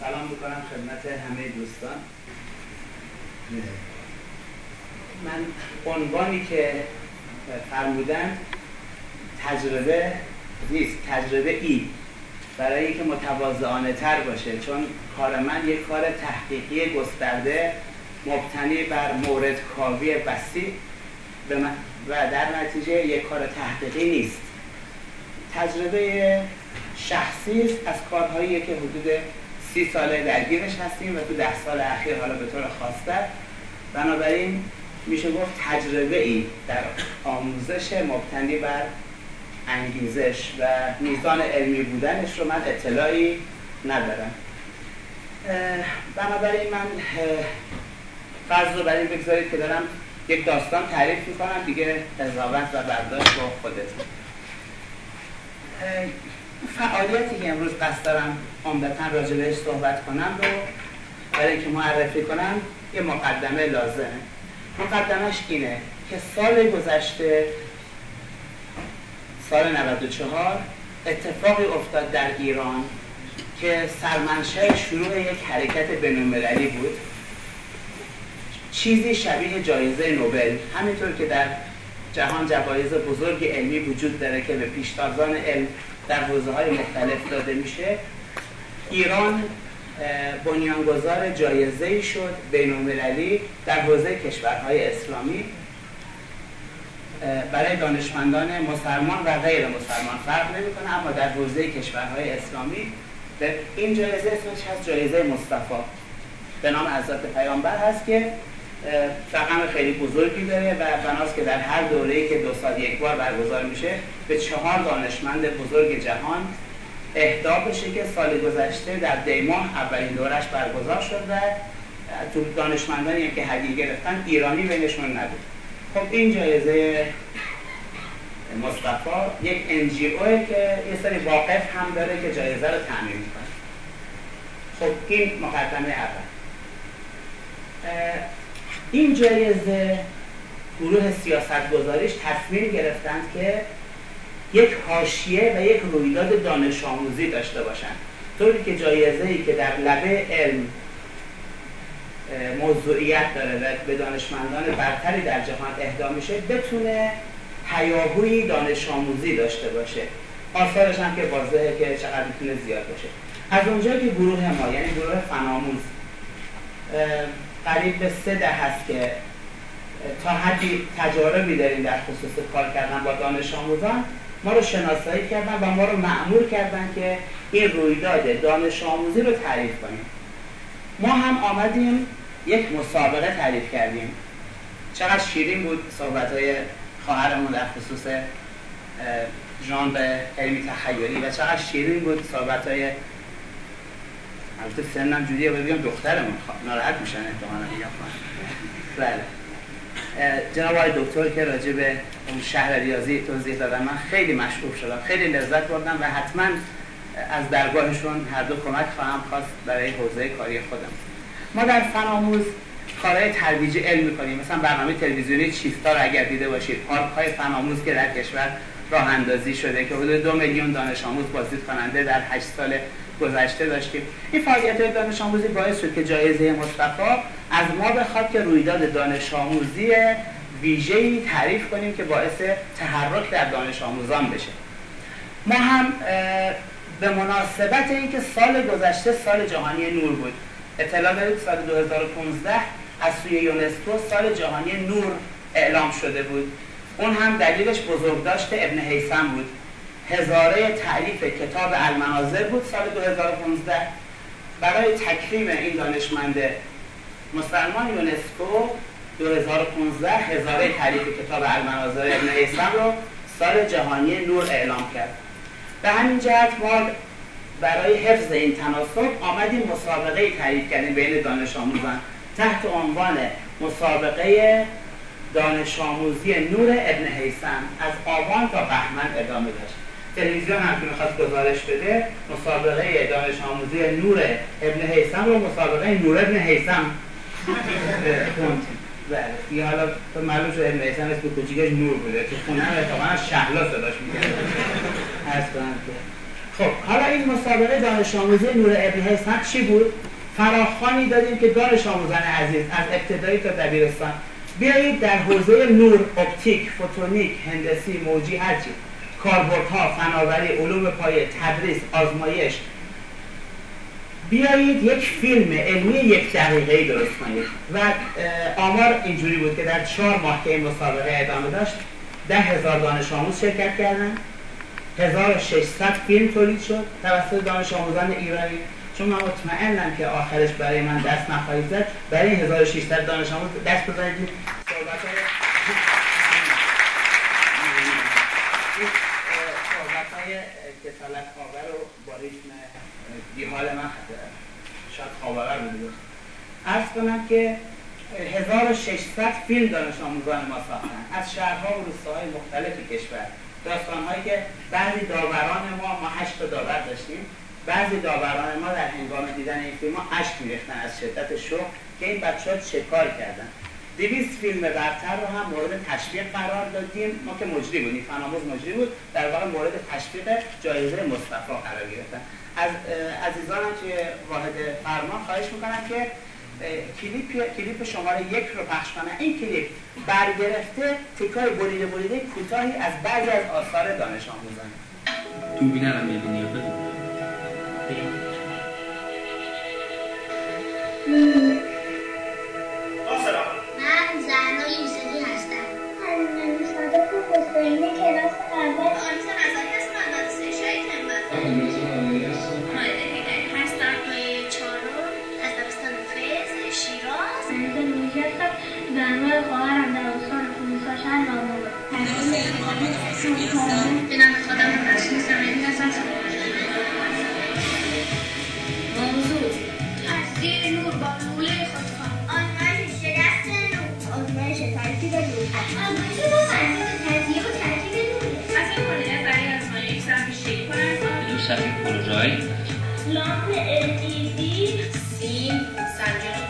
سلام می‌کنم خدمت همه دوستان. من عنوانی که فرمودن تجربه نیست تجربه ای. برای اینکه متواضعانه تر باشه چون کار من یک کار تحقیقی گسترده مبتنی بر مورد کاوی بسی و در نتیجه یک کار تحقیقی نیست. تجربه شخصی است از کارهایی که حدود سی ساله درگیرش هستیم و تو ده سال اخیر حالا به طور خاصتر بنابراین میشه گفت تجربه ای در آموزش مبتنی بر انگیزش و میزان علمی بودنش رو من اطلاعی ندارم. بنابراین من فرض رو برای بگذارید که دارم یک داستان تعریف می‌کنم دیگه قضاوت و برداشت با خودتون. فعالیتی که امروز قصد دارم عمدتا راجع بهش صحبت کنم رو برای اینکه معرفی کنم یه مقدمه لازمه. مقدمش اینه که سال گذشته سال 94 اتفاقی افتاد در ایران که سرمنشه شروع یک حرکت بینالمللی بود. چیزی شبیه جایزه نوبل همینطور که در جهان جوایز بزرگ علمی وجود داره که به پیشتازان علم در حوزه های مختلف داده میشه. ایران بنیانگذار جایزه شد بین المللی در حوزه کشورهای اسلامی. برای دانشمندان مسلمان و غیر مسلمان فرق نمی‌کنه اما در حوزه کشورهای اسلامی به این جایزه اسمش هست جایزه مصطفی. به نام حضرت پیامبر هست که رقم خیلی بزرگی داره و بناست که در هر دوره‌ای که دو سال یک بار برگزار میشه به چهار دانشمند بزرگ جهان اهدا بشه که سال گذشته در دیماه اولین دورش برگزار شد و تو دانشمندانی که هدیه گرفتن ایرانی بینشون نبود. خب این جایزه مصطفی یک انجیو که یه سری واقف هم داره که جایزه رو تعمین می‌کنه. خب این مقدمه اول. این جایزه گروه سیاست گذاریش تصمیم گرفتند که یک حاشیه و یک رویداد دانش آموزی داشته باشند. طوری که جایزه ای که در لبه علم موضوعیت داره و به دانشمندان برتری در جهان اهدا میشه بتونه هیاهوی دانش آموزی داشته باشه. آثارش هم که واضحه که چقدر می‌تونه زیاد باشه. از اونجا که گروه ما یعنی گروه فناموز قریب به سه ده هست که تا حدی تجاربی داریم در خصوص کار کردن با دانش آموزان. ما رو شناسایی کردن و ما رو معمول کردن که این رویداد دانش آموزی رو تعریف کنیم. ما هم آمدیم یک مسابقه تعریف کردیم. چقدر شیرین بود صحبت های خواهرمون در خصوص به علمی تخیلی و چقدر شیرین بود صحبت های البته سنم جوریه بگم دخترمون ناراحت میشن احتمالا میگم بله. جناب آقای دکتر که راجع به اون شهر ریاضی توضیح دادن من خیلی مشغول شدم. خیلی لذت بردم و حتما از درگاهشون هر دو کمک خواهم خواست برای حوزه کاری خودم. ما در فناموز کارهای ترویج علم می‌کنیم. مثلا برنامه تلویزیونی چیستا رو اگر دیده باشید پارک های فناموز که در کشور راه اندازی شده که حدود دو میلیون دانش آموز بازدید کننده در 8 سال گذشته داشتیم. این فعالیت دانش آموزی باعث شد که جایزه مصطفی از ما بخواد که رویداد دانش آموزی ویژه‌ای تعریف کنیم که باعث تحرک در دانش آموزان بشه. ما هم به مناسبت اینکه سال گذشته سال جهانی نور بود. اطلاع دارید سال 2015 از سوی یونسکو سال جهانی نور اعلام شده بود. اون هم دلیلش بزرگداشت ابن حیثم بود. هزاره تعلیف کتاب المناظر بود سال 2015 برای تکریم این دانشمند مسلمان یونسکو 2015 هزاره تعلیف کتاب المناظر ابن حیثم رو سال جهانی نور اعلام کرد. به همین جهت ما برای حفظ این تناسب آمدیم مسابقه تعریف کردیم بین دانش آموزان. تحت عنوان مسابقه دانش آموزی نور ابن حیثم. از آبان تا بهمن ادامه داشت. تلویزیون هم که می‌خواست گزارش بده مسابقه دانش آموزی نور ابن حیثم رو مسابقه نور ابن حیثم بله یه حالا تو معلوم شد ابن حیثم اسم کوچیکش نور بوده تو خونه هم اتفاقا شهلا صداش خب حالا این مسابقه دانش آموزی نور ابن حسن چی بود؟ فراخانی دادیم که دانش آموزان عزیز از ابتدایی تا دبیرستان بیایید در حوزه نور اپتیک فوتونیک هندسی موجی هرچی کاربردها فناوری علوم پایه تدریس آزمایش. بیایید یک فیلم علمی یک دقیقه ای درست کنید. و آمار اینجوری بود که در چهار ماه که این مسابقه ادامه داشت ده هزار دانش آموز شرکت کردن. 1600 فیلم تولید شد توسط دانش آموزان ایرانی. چون من مطمئنم که آخرش برای من دست نخواهید زد برای 1600 دانش آموز دست بزنید صحبت های صحبت های کسالت آور و با ریتم بیحال من شاید خواباور بوده ارز کنم که 1600 فیلم دانش آموزان ما ساختن. از شهرها و روستاهای مختلف کشور. داستانهایی که بعضی داوران ما ما هشت داور داشتیم. بعضی داوران ما در هنگام دیدن این فیلم ها اشک میریختن از شدت شوق که این بچه ها چه کار کردن. دویست فیلم برتر رو هم مورد تشویق قرار دادیم. ما که مجری بودیم فناموز مجری بود. در واقع مورد تشویق جایزه مصطفی قرار گرفتن. از عزیزانم که واحد فرمان خواهش می‌کنم که کلیپ کلیپ شماره یک رو پخش کنم این کلیپ برگرفته تیکای بریده بریده کوتاهی از بعضی از آثار دانش آموزانه دوربین هم می‌بینی یا من همراه خواهرم در استان خونسا شهر نامور به نام خودم رسول سمیدی هستم موضوع تصدیق نور با لوله خودکار آزمایش شکست نور آزمایش ترکیب نور آزمایش فرزند تزیه و ترکیب نور این کنه برای آزمایش صفحه شیک کنند دو صفحه پروژای لامپ LED سیم سنجاق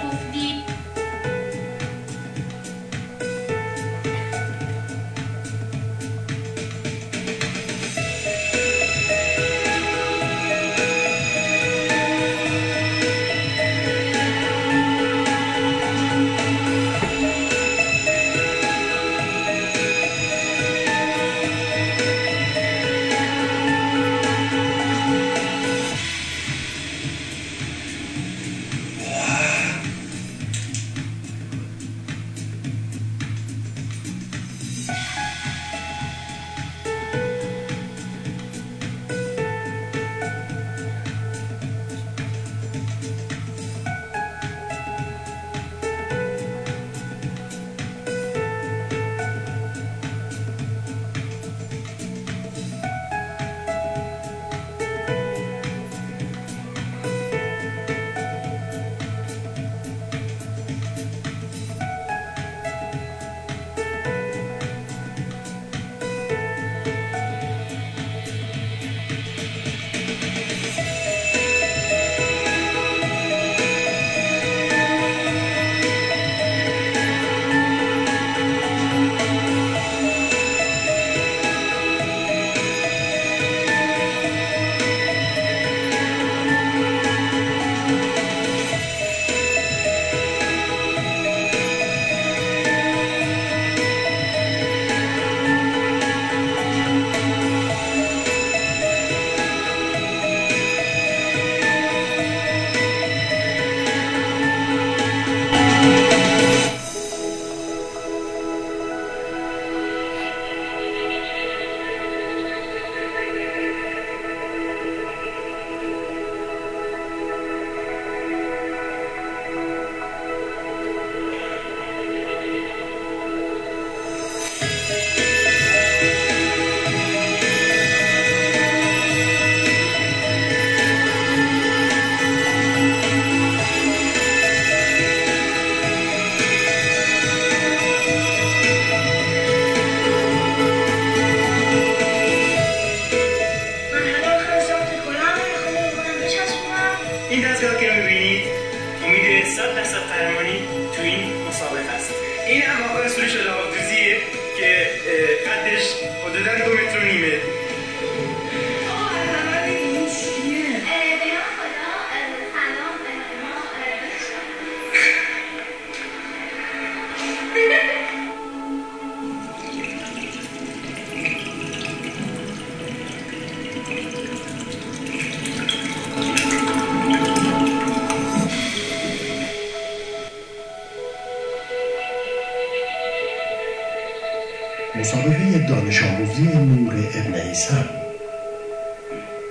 دانش آموزی نور ابن ایسم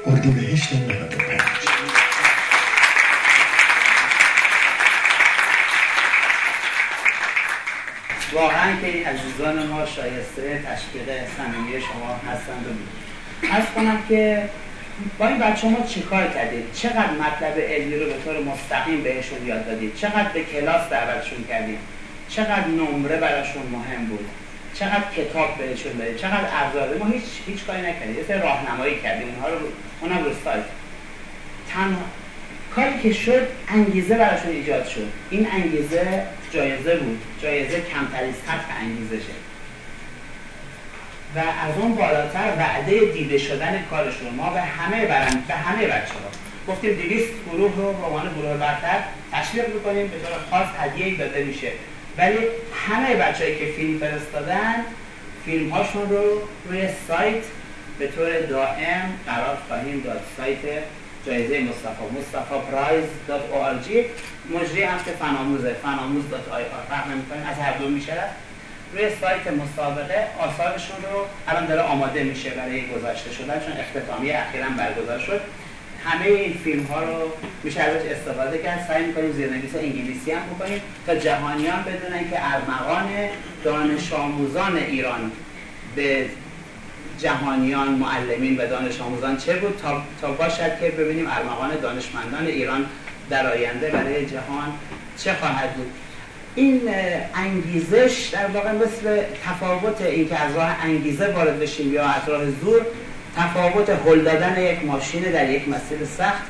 اردیبهشت 95 واقعا که این عزیزان ما شایسته تشکیل صمیمی شما هستند و از کنم که با این بچه ما چیکار کردید؟ چقدر مطلب علمی رو به طور مستقیم بهشون یاد دادید؟ چقدر به کلاس دعوتشون کردید؟ چقدر نمره براشون مهم بود؟ چقدر کتاب بهشون دادید چقدر ابزار ما هیچ هیچ کاری نکردیم یه راهنمایی کردیم اونها رو اونم رو سایت. تنها کاری که شد انگیزه براشون ایجاد شد. این انگیزه جایزه بود. جایزه کمترین سطح انگیزه شد. و از اون بالاتر وعده دیده شدن کارشون ما به همه برن به همه بچه ها گفتیم 200 گروه رو به عنوان گروه برتر تشویق می‌کنیم به طور خاص هدیه داده میشه. ولی همه بچه‌ای که فیلم فرستادن فیلم هاشون رو روی سایت به طور دائم قرار خواهیم داد. سایت جایزه مصطفی مصطفی پرایز.org مجری هم فناموزه فناموز.ir فرق نمی‌کنه از هر دو میشه. روی سایت مسابقه آثارشون رو الان داره آماده میشه برای گذاشته شدن چون اختتامیه اخیرا برگزار شد. همه این فیلم ها رو میشه ازش استفاده کرد. سعی می‌کنیم زیرنویس انگلیسی هم بکنیم تا جهانیان بدونن که ارمغان دانش آموزان ایران به جهانیان معلمین و دانش آموزان چه بود تا, تا باشد که ببینیم ارمغان دانشمندان ایران در آینده برای جهان چه خواهد بود. این انگیزش در واقع مثل تفاوت این که از راه انگیزه وارد بشیم یا از راه زور تفاوت هل دادن یک ماشین در یک مسیر سخت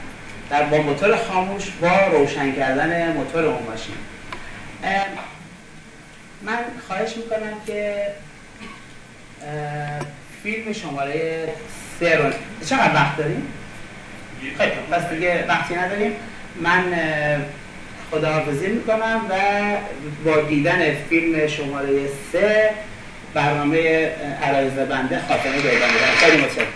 در با موتور خاموش با روشن کردن موتور اون ماشین. من خواهش می‌کنم که فیلم شماره سه رو چقدر وقت داریم؟ خیلی پس دیگه وقتی نداریم من خداحافظی می‌کنم و با دیدن فیلم شماره سه برنامه عرایز بنده خاتمه پیدا میدم خیلی متشکرم.